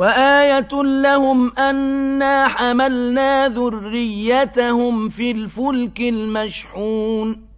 وآية لهم أنا حملنا ذريتهم في الفلك المشحون.